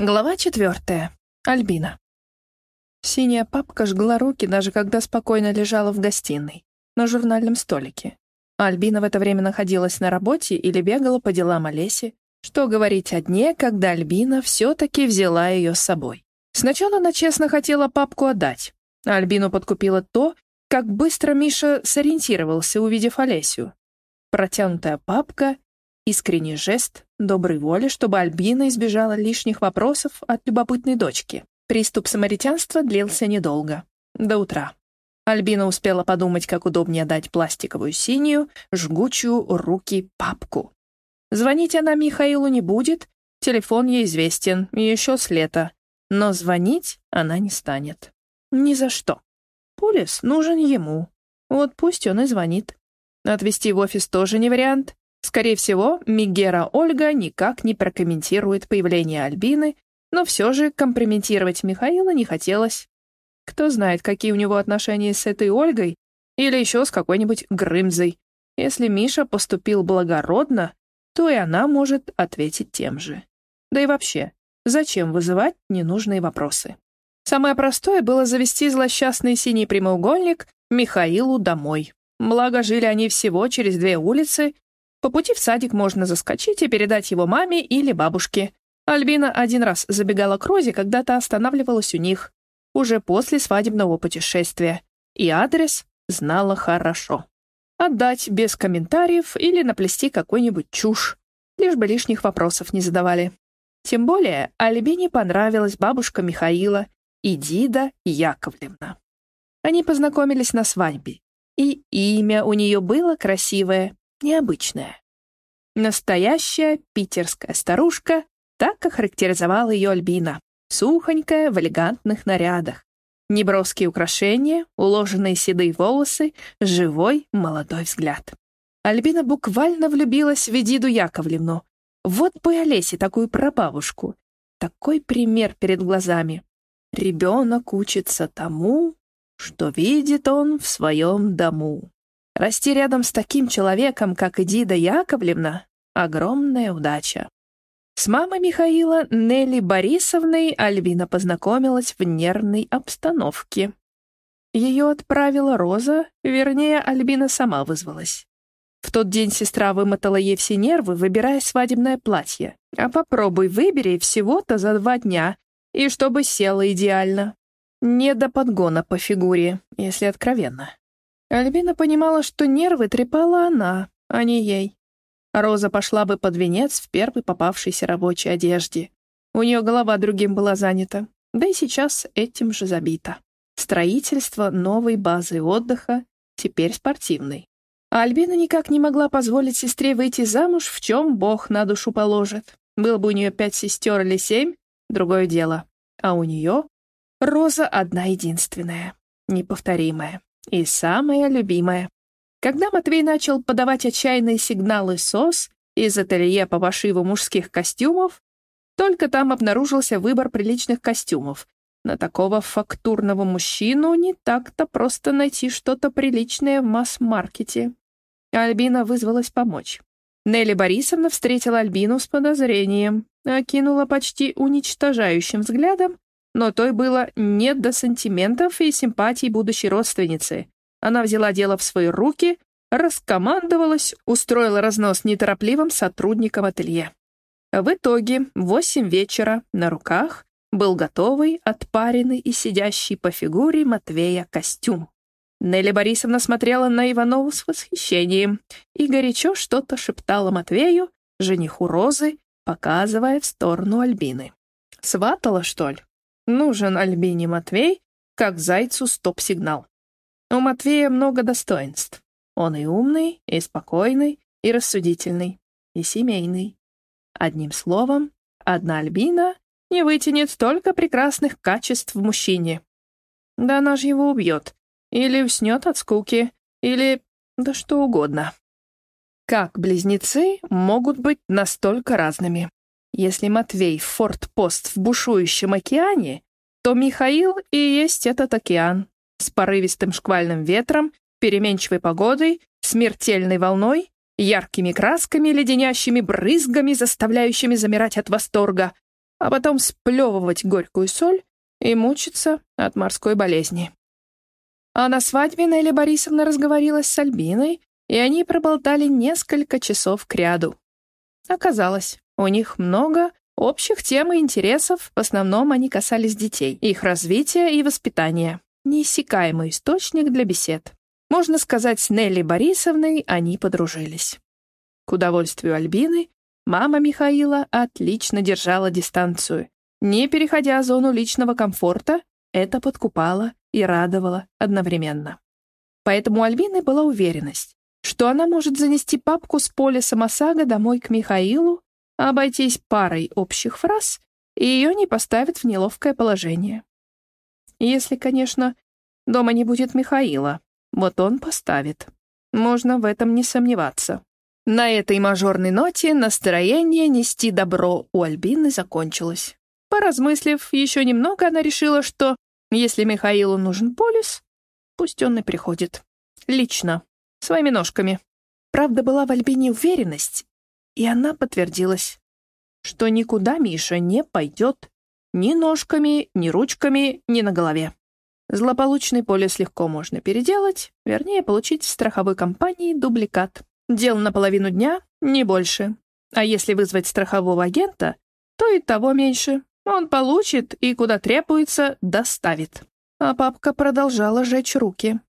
Глава четвертая. Альбина. Синяя папка жгла руки, даже когда спокойно лежала в гостиной, на журнальном столике. Альбина в это время находилась на работе или бегала по делам Олеси. Что говорить о дне, когда Альбина все-таки взяла ее с собой. Сначала она честно хотела папку отдать. А Альбину подкупило то, как быстро Миша сориентировался, увидев Олесю. Протянутая папка Искренний жест доброй воли, чтобы Альбина избежала лишних вопросов от любопытной дочки. Приступ самаритянства длился недолго. До утра. Альбина успела подумать, как удобнее дать пластиковую синюю, жгучую руки папку. Звонить она Михаилу не будет, телефон ей известен, еще с лета. Но звонить она не станет. Ни за что. Полис нужен ему. Вот пусть он и звонит. Отвезти в офис тоже не вариант. Скорее всего, Мигера Ольга никак не прокомментирует появление Альбины, но все же компрометировать Михаила не хотелось. Кто знает, какие у него отношения с этой Ольгой или еще с какой-нибудь Грымзой. Если Миша поступил благородно, то и она может ответить тем же. Да и вообще, зачем вызывать ненужные вопросы? Самое простое было завести злосчастный синий прямоугольник Михаилу домой. Благо, жили они всего через две улицы, по пути в садик можно заскочить и передать его маме или бабушке. Альбина один раз забегала к Розе, когда та останавливалась у них, уже после свадебного путешествия, и адрес знала хорошо. Отдать без комментариев или наплести какую-нибудь чушь, лишь бы лишних вопросов не задавали. Тем более Альбине понравилась бабушка Михаила и Дида Яковлевна. Они познакомились на свадьбе, и имя у нее было красивое необычная. Настоящая питерская старушка, так охарактеризовала ее Альбина. Сухонькая, в элегантных нарядах. Неброские украшения, уложенные седые волосы, живой молодой взгляд. Альбина буквально влюбилась в Эдиду Яковлевну. Вот бы Олесе такую прабабушку. Такой пример перед глазами. Ребенок учится тому, что видит он в своем дому. Расти рядом с таким человеком, как Эдида Яковлевна, — огромная удача. С мамой Михаила, Нелли Борисовной, Альбина познакомилась в нервной обстановке. Ее отправила Роза, вернее, Альбина сама вызвалась. В тот день сестра вымотала ей все нервы, выбирая свадебное платье. А попробуй выбери всего-то за два дня, и чтобы село идеально. Не до подгона по фигуре, если откровенно. Альбина понимала, что нервы трепала она, а не ей. Роза пошла бы под венец в первой попавшейся рабочей одежде. У нее голова другим была занята, да и сейчас этим же забита. Строительство новой базы отдыха, теперь спортивной. Альбина никак не могла позволить сестре выйти замуж, в чем Бог на душу положит. Было бы у нее пять сестер или семь, другое дело. А у нее Роза одна единственная, неповторимая. И самое любимое. Когда Матвей начал подавать отчаянные сигналы СОС из ателье по пошиву мужских костюмов, только там обнаружился выбор приличных костюмов. На такого фактурного мужчину не так-то просто найти что-то приличное в масс-маркете. Альбина вызвалась помочь. Нелли Борисовна встретила Альбину с подозрением, окинула почти уничтожающим взглядом но той было не до сантиментов и симпатий будущей родственницы. Она взяла дело в свои руки, раскомандовалась, устроила разнос неторопливым сотрудникам ателье. В итоге в восемь вечера на руках был готовый, отпаренный и сидящий по фигуре Матвея костюм. Нелли Борисовна смотрела на Иванову с восхищением и горячо что-то шептала Матвею, жениху Розы, показывая в сторону Альбины. «Сватала, что ли?» Нужен Альбине Матвей, как зайцу стоп-сигнал. У Матвея много достоинств. Он и умный, и спокойный, и рассудительный, и семейный. Одним словом, одна Альбина не вытянет столько прекрасных качеств в мужчине. Да она же его убьет. Или уснет от скуки, или... да что угодно. Как близнецы могут быть настолько разными? Если Матвей — форт-пост в бушующем океане, то Михаил и есть этот океан с порывистым шквальным ветром, переменчивой погодой, смертельной волной, яркими красками, леденящими брызгами, заставляющими замирать от восторга. а потом сплевывать горькую соль и мучиться от морской болезни. А на свадьбе Нелли Борисовна разговорилась с Альбиной, и они проболтали несколько часов кряду. Оказалось, у них много общих тем и интересов, в основном они касались детей, их развития и воспитания. Неиссякаемый источник для бесед. Можно сказать, с Нелли Борисовной они подружились. К удовольствию Альбины, мама Михаила отлично держала дистанцию. Не переходя зону личного комфорта, это подкупало и радовало одновременно. Поэтому у Альбины была уверенность, что она может занести папку с поля Самосага домой к Михаилу, обойтись парой общих фраз, и ее не поставят в неловкое положение. Если, конечно, дома не будет Михаила, вот он поставит. Можно в этом не сомневаться. На этой мажорной ноте настроение нести добро у Альбины закончилось. Поразмыслив еще немного, она решила, что если Михаилу нужен полис, пусть он и приходит. Лично, своими ножками. Правда, была в Альбине уверенность, и она подтвердилась, что никуда Миша не пойдет ни ножками, ни ручками, ни на голове. Злополучный полис легко можно переделать, вернее, получить в страховой компании дубликат. Дел на половину дня, не больше. А если вызвать страхового агента, то и того меньше. Он получит и, куда требуется, доставит. А папка продолжала жечь руки.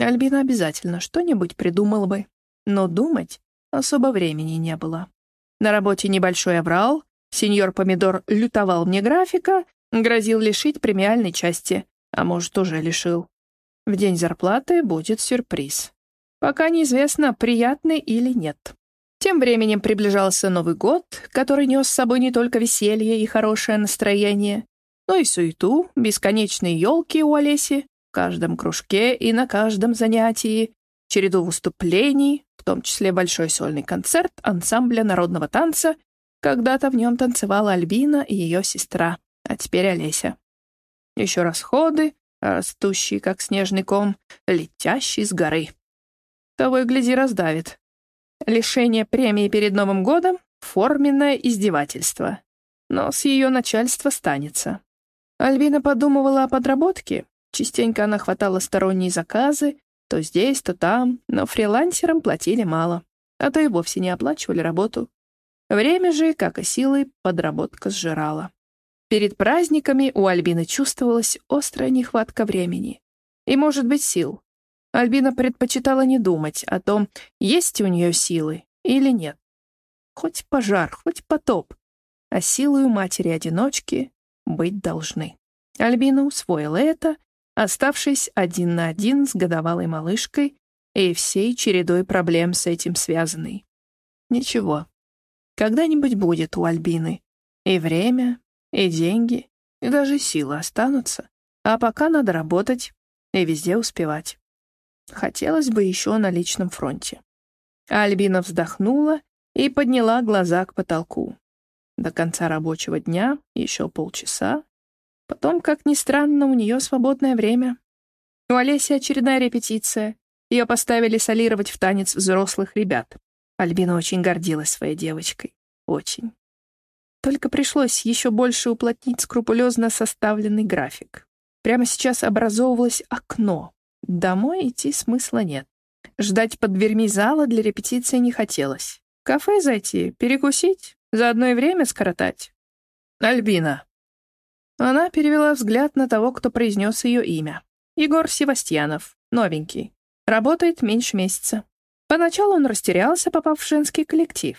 Альбина обязательно что-нибудь придумала бы. Но думать особо времени не было. На работе небольшой оврал, сеньор Помидор лютовал мне графика, грозил лишить премиальной части, а может, уже лишил. В день зарплаты будет сюрприз. Пока неизвестно, приятный или нет. Тем временем приближался Новый год, который нес с собой не только веселье и хорошее настроение, но и суету, бесконечные елки у Олеси, в каждом кружке и на каждом занятии, череду выступлений, в том числе большой сольный концерт ансамбля народного танца. Когда-то в нем танцевала Альбина и ее сестра, а теперь Олеся. Еще расходы, растущие, как снежный ком, летящий с горы. Того и гляди раздавит. Лишение премии перед Новым годом — форменное издевательство. Но с ее начальства станется. Альбина подумывала о подработке. Частенько она хватала сторонние заказы, то здесь, то там, но фрилансерам платили мало, а то и вовсе не оплачивали работу. Время же, как и силы, подработка сжирала. Перед праздниками у Альбины чувствовалась острая нехватка времени. И, может быть, сил. Альбина предпочитала не думать о том, есть у нее силы или нет. Хоть пожар, хоть потоп, а силы у матери-одиночки быть должны. Альбина усвоила это, оставшись один на один с годовалой малышкой и всей чередой проблем с этим связанной. Ничего, когда-нибудь будет у Альбины и время, и деньги, и даже силы останутся, а пока надо работать и везде успевать. Хотелось бы еще на личном фронте. Альбина вздохнула и подняла глаза к потолку. До конца рабочего дня еще полчаса. Потом, как ни странно, у нее свободное время. У Олеси очередная репетиция. Ее поставили солировать в танец взрослых ребят. Альбина очень гордилась своей девочкой. Очень. Только пришлось еще больше уплотнить скрупулезно составленный график. Прямо сейчас образовывалось окно, Домой идти смысла нет. Ждать под дверьми зала для репетиции не хотелось. В кафе зайти, перекусить, заодно и время скоротать. «Альбина». Она перевела взгляд на того, кто произнес ее имя. Егор Севастьянов, новенький. Работает меньше месяца. Поначалу он растерялся, попав в женский коллектив.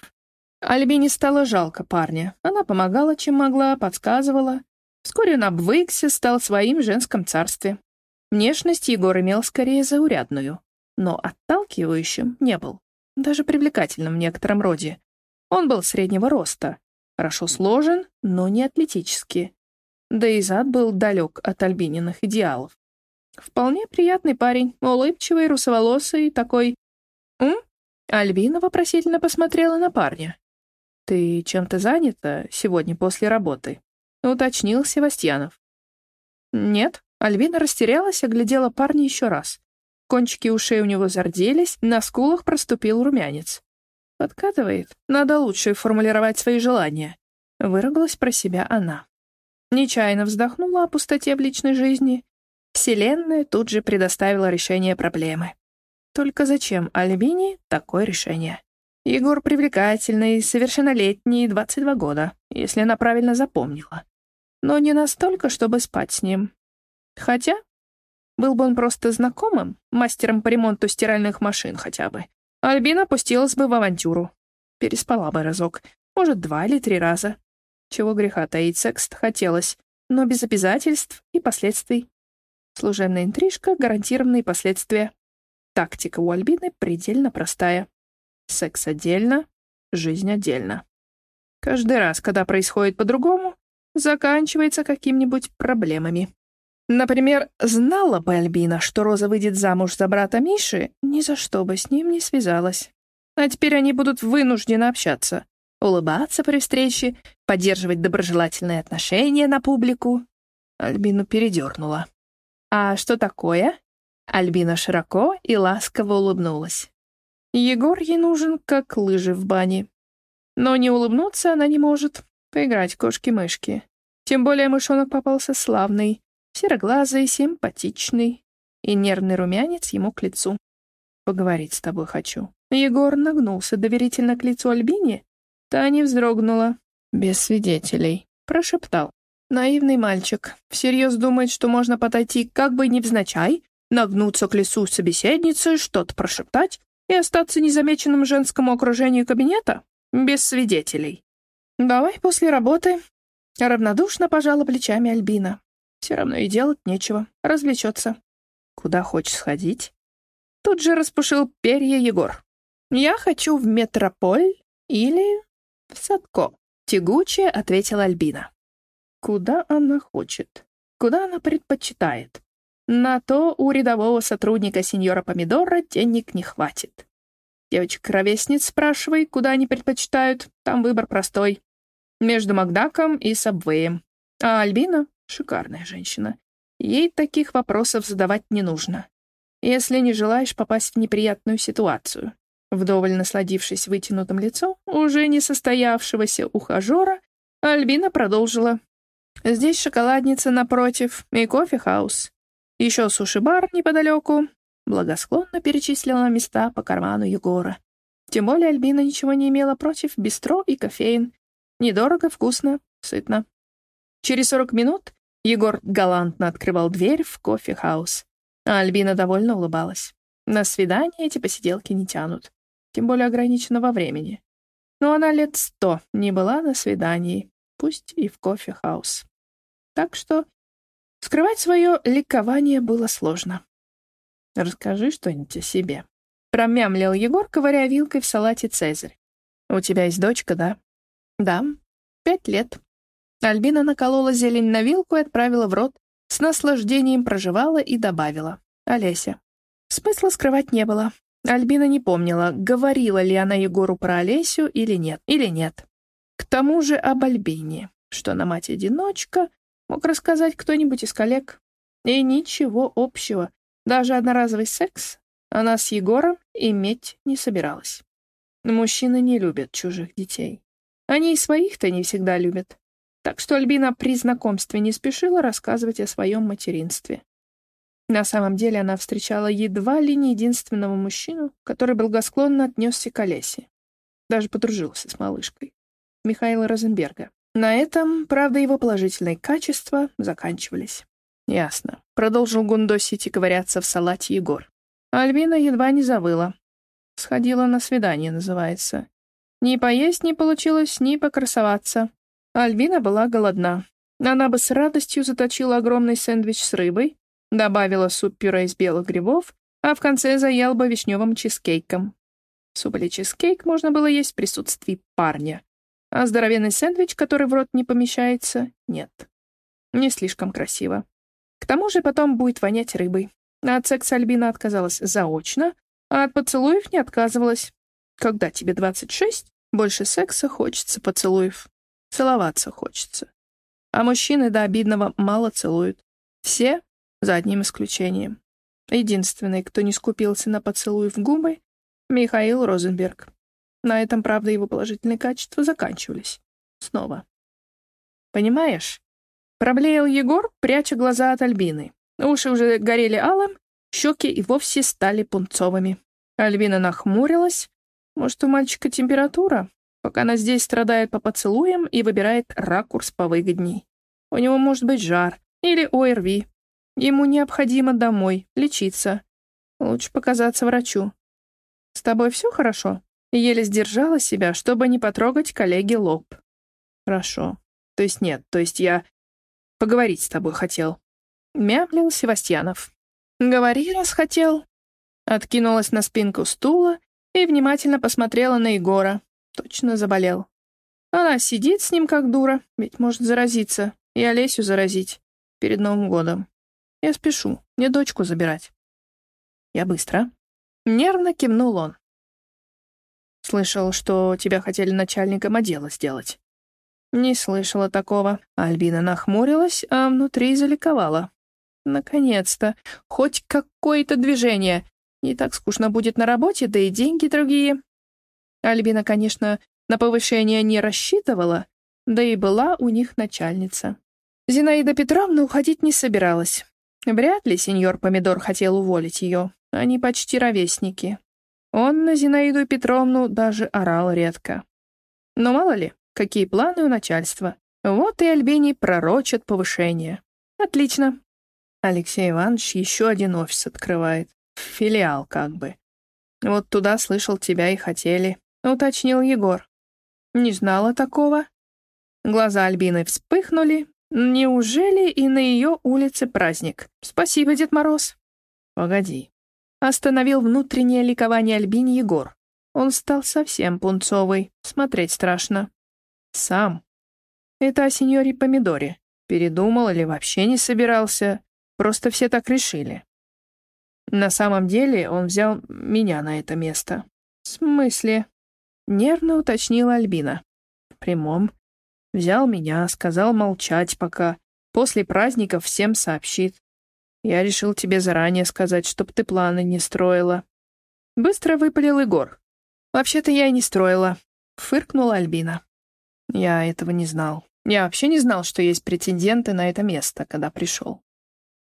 Альбине стало жалко парня. Она помогала, чем могла, подсказывала. Вскоре он обвыкся, стал своим в женском царстве. Внешность Егор имел скорее заурядную, но отталкивающим не был, даже привлекательным в некотором роде. Он был среднего роста, хорошо сложен, но не атлетически. Да и зад был далек от альбининых идеалов. Вполне приятный парень, улыбчивый, русоволосый, такой... «М?» Альбина вопросительно посмотрела на парня. «Ты чем-то занята сегодня после работы?» — уточнил Севастьянов. «Нет», Альбина растерялась, оглядела парня еще раз. Кончики ушей у него зарделись, на скулах проступил румянец. Подкатывает. Надо лучше формулировать свои желания. Выругалась про себя она. Нечаянно вздохнула о пустоте в личной жизни. Вселенная тут же предоставила решение проблемы. Только зачем Альбине такое решение? Егор привлекательный, совершеннолетний, 22 года, если она правильно запомнила. Но не настолько, чтобы спать с ним. Хотя, был бы он просто знакомым, мастером по ремонту стиральных машин хотя бы, Альбина пустилась бы в авантюру. Переспала бы разок, может, два или три раза. Чего греха таить, секс хотелось, но без обязательств и последствий. Служебная интрижка, гарантированные последствия. Тактика у Альбины предельно простая. Секс отдельно, жизнь отдельно. Каждый раз, когда происходит по-другому, заканчивается какими-нибудь проблемами. Например, знала бы Альбина, что Роза выйдет замуж за брата Миши, ни за что бы с ним не связалась. А теперь они будут вынуждены общаться улыбаться при встрече, поддерживать доброжелательные отношения на публику. Альбину передернула. «А что такое?» Альбина широко и ласково улыбнулась. Егор ей нужен, как лыжи в бане. Но не улыбнуться она не может, поиграть кошки-мышки. Тем более мышонок попался славный, сероглазый, симпатичный, и нервный румянец ему к лицу. «Поговорить с тобой хочу». Егор нагнулся доверительно к лицу Альбине Таня вздрогнула. Без свидетелей. Прошептал. Наивный мальчик. Всерьез думает, что можно подойти как бы невзначай, нагнуться к лесу собеседницы, что-то прошептать и остаться незамеченным женскому окружению кабинета? Без свидетелей. «Давай после работы». Равнодушно пожала плечами Альбина. Все равно и делать нечего. Развлечется. Куда хочешь сходить? Тут же распушил перья Егор. Я хочу в метрополь или «В Садко», — тягуче ответила Альбина. «Куда она хочет? Куда она предпочитает? На то у рядового сотрудника сеньора Помидора денег не хватит. Девочек-ровесниц спрашивай, куда они предпочитают, там выбор простой. Между Макдаком и Сабвеем. А Альбина — шикарная женщина. Ей таких вопросов задавать не нужно, если не желаешь попасть в неприятную ситуацию. Вдоволь насладившись вытянутым лицом уже не состоявшегося ухажера, Альбина продолжила. «Здесь шоколадница напротив и «Кофе Хауз». Еще суши-бар неподалеку». Благосклонно перечислила места по карману Егора. Тем более Альбина ничего не имела против бистро и кофеен. Недорого, вкусно, сытно. Через сорок минут Егор галантно открывал дверь в «Кофе Хауз», а Альбина довольно улыбалась. На свидание эти посиделки не тянут тем более ограничена во времени. Но она лет сто не была на свидании, пусть и в кофе-хаус. Так что скрывать свое ликование было сложно. «Расскажи что-нибудь о себе», — промямлил Егор, ковыряя вилкой в салате «Цезарь». «У тебя есть дочка, да?» «Да, пять лет». Альбина наколола зелень на вилку и отправила в рот, с наслаждением проживала и добавила. «Олеся». Смысла скрывать не было. Альбина не помнила, говорила ли она Егору про Олесю или нет, или нет. К тому же об Альбине, что она мать-одиночка, мог рассказать кто-нибудь из коллег. И ничего общего, даже одноразовый секс она с Егором иметь не собиралась. Мужчины не любят чужих детей. Они и своих-то не всегда любят. Так что Альбина при знакомстве не спешила рассказывать о своем материнстве. На самом деле она встречала едва ли не единственного мужчину, который благосклонно отнесся к Олесе. Даже подружился с малышкой. Михаила Розенберга. На этом, правда, его положительные качества заканчивались. «Ясно», — продолжил гундосить и ковыряться в салате Егор. Альбина едва не завыла. «Сходила на свидание», называется. Ни поесть не получилось, ни покрасоваться. Альбина была голодна. Она бы с радостью заточила огромный сэндвич с рыбой, Добавила суп-пюре из белых грибов, а в конце заел бы вишневым чизкейком. Суп или чизкейк можно было есть в присутствии парня, а здоровенный сэндвич, который в рот не помещается, нет. Не слишком красиво. К тому же потом будет вонять рыбой. От секса Альбина отказалась заочно, а от поцелуев не отказывалась. Когда тебе 26, больше секса хочется поцелуев. Целоваться хочется. А мужчины до обидного мало целуют. Все за одним исключением. Единственный, кто не скупился на поцелуй в губы — Михаил Розенберг. На этом, правда, его положительные качества заканчивались. Снова. понимаешь?» Проблеял Егор, пряча глаза от Альбины. Уши уже горели алым, щеки и вовсе стали пунцовыми. Альбина нахмурилась. Может, у мальчика температура? Пока она здесь страдает по поцелуям и выбирает ракурс повыгодней. У него может быть жар или ОРВИ. Ему необходимо домой, лечиться. Лучше показаться врачу. «С тобой все хорошо?» Еле сдержала себя, чтобы не потрогать коллеге лоб. «Хорошо. То есть нет, то есть я поговорить с тобой хотел». Мямлил Севастьянов. «Говори, раз хотел». Откинулась на спинку стула и внимательно посмотрела на Егора. Точно заболел. Она сидит с ним как дура, ведь может заразиться. И Олесю заразить. Перед Новым годом. Я спешу, мне дочку забирать. Я быстро. Нервно кивнул он. Слышал, что тебя хотели начальником отдела сделать. Не слышала такого. Альбина нахмурилась, а внутри заликовала. Наконец-то. Хоть какое-то движение. Не так скучно будет на работе, да и деньги другие. Альбина, конечно, на повышение не рассчитывала, да и была у них начальница. Зинаида Петровна уходить не собиралась. Вряд ли сеньор Помидор хотел уволить ее. Они почти ровесники. Он на Зинаиду Петровну даже орал редко. Но мало ли, какие планы у начальства. Вот и Альбини пророчат повышение. Отлично. Алексей Иванович еще один офис открывает. Филиал как бы. Вот туда, слышал, тебя и хотели. Уточнил Егор. Не знала такого. Глаза Альбины вспыхнули. Неужели и на ее улице праздник? Спасибо, Дед Мороз. Погоди. Остановил внутреннее ликование Альбини Егор. Он стал совсем пунцовый, смотреть страшно. Сам. Это о сеньоре Помидоре. Передумал или вообще не собирался. Просто все так решили. На самом деле он взял меня на это место. В смысле? Нервно уточнила Альбина. В прямом. Взял меня, сказал молчать пока. После праздников всем сообщит. Я решил тебе заранее сказать, чтоб ты планы не строила. Быстро выпалил Егор. Вообще-то я и не строила. Фыркнула Альбина. Я этого не знал. Я вообще не знал, что есть претенденты на это место, когда пришел.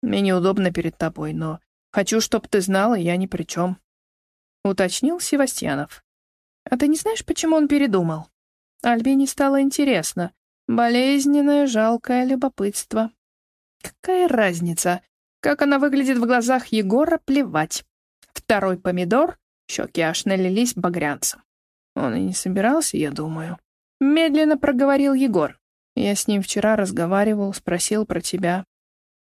Мне неудобно перед тобой, но хочу, чтоб ты знала, я ни при чем. Уточнил Севастьянов. А ты не знаешь, почему он передумал? Альбине стало интересно. Болезненное, жалкое любопытство. Какая разница? Как она выглядит в глазах Егора, плевать. Второй помидор, щеки аж налились багрянцем. Он и не собирался, я думаю. Медленно проговорил Егор. Я с ним вчера разговаривал, спросил про тебя.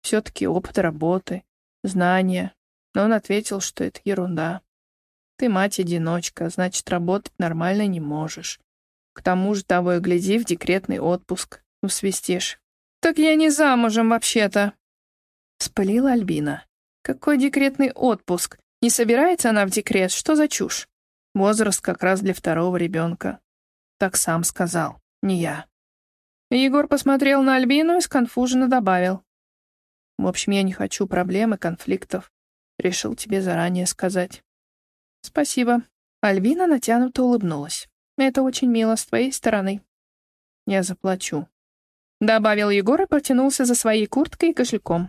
Все-таки опыт работы, знания. Но он ответил, что это ерунда. Ты мать-одиночка, значит, работать нормально не можешь. К тому же того и гляди в декретный отпуск. Усвистишь. «Так я не замужем вообще-то», — спылила Альбина. «Какой декретный отпуск? Не собирается она в декрет? Что за чушь? Возраст как раз для второго ребенка. Так сам сказал, не я». Егор посмотрел на Альбину и сконфуженно добавил. «В общем, я не хочу проблем и конфликтов. Решил тебе заранее сказать». «Спасибо». Альбина натянуто улыбнулась. «Это очень мило с твоей стороны». «Я заплачу», — добавил Егор и потянулся за своей курткой и кошельком.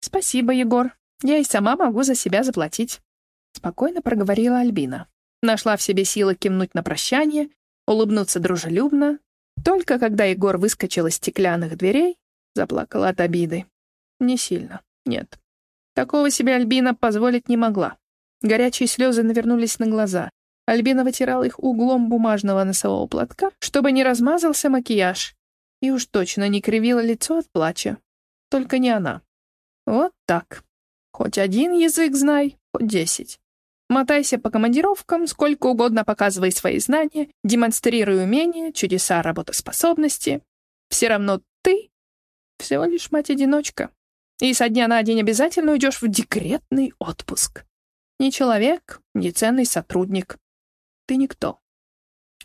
«Спасибо, Егор. Я и сама могу за себя заплатить», — спокойно проговорила Альбина. Нашла в себе силы кивнуть на прощание, улыбнуться дружелюбно. Только когда Егор выскочил из стеклянных дверей, заплакала от обиды. Не сильно, нет. Такого себе Альбина позволить не могла. Горячие слезы навернулись на глаза. Альбина вытирала их углом бумажного носового платка, чтобы не размазался макияж. И уж точно не кривила лицо от плача. Только не она. Вот так. Хоть один язык знай, хоть десять. Мотайся по командировкам, сколько угодно показывай свои знания, демонстрируй умения, чудеса работоспособности. Все равно ты всего лишь мать-одиночка. И со дня на день обязательно уйдешь в декретный отпуск. Не человек, не ценный сотрудник. Ты никто.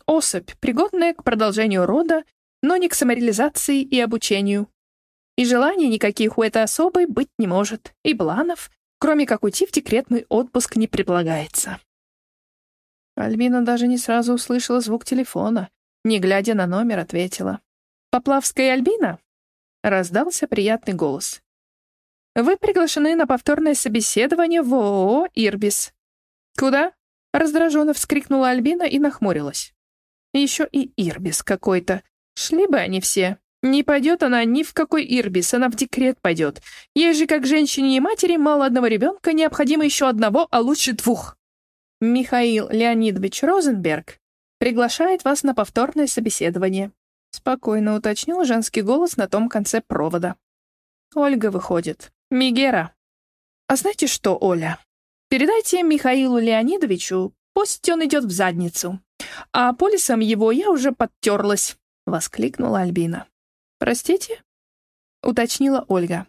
Особь, пригодная к продолжению рода, но не к самореализации и обучению. И желаний никаких у этой особой быть не может, и планов, кроме как уйти в декретный отпуск, не предполагается. Альбина даже не сразу услышала звук телефона, не глядя на номер, ответила. Поплавская Альбина?» — раздался приятный голос. «Вы приглашены на повторное собеседование в ООО «Ирбис». «Куда?» — раздраженно вскрикнула Альбина и нахмурилась. «Еще и Ирбис какой-то. Шли бы они все. Не пойдет она ни в какой Ирбис, она в декрет пойдет. Ей же, как женщине и матери, мало одного ребенка, необходимо еще одного, а лучше двух. Михаил Леонидович Розенберг приглашает вас на повторное собеседование. Спокойно уточнил женский голос на том конце провода. Ольга выходит. Мигера. А знаете что, Оля? Передайте Михаилу Леонидовичу, пусть он идет в задницу. А полисом его я уже подтерлась, воскликнула Альбина. Простите? Уточнила Ольга.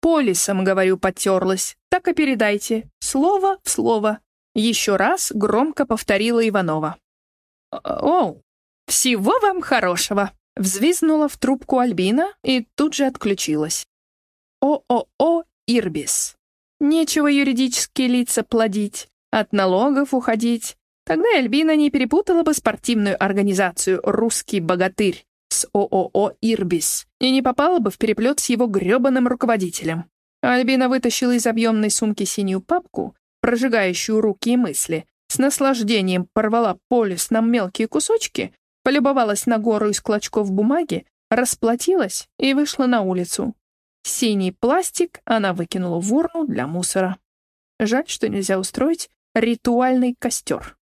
Полисом, говорю, подтерлась. Так и передайте. Слово в слово. Еще раз громко повторила Иванова. «О, всего вам хорошего!» Взвизнула в трубку Альбина и тут же отключилась. ООО «Ирбис». Нечего юридические лица плодить, от налогов уходить. Тогда Альбина не перепутала бы спортивную организацию «Русский богатырь» с ООО «Ирбис» и не попала бы в переплет с его грёбаным руководителем. Альбина вытащила из объемной сумки синюю папку прожигающую руки и мысли, с наслаждением порвала полис на мелкие кусочки, полюбовалась на гору из клочков бумаги, расплатилась и вышла на улицу. Синий пластик она выкинула в урну для мусора. Жаль, что нельзя устроить ритуальный костер.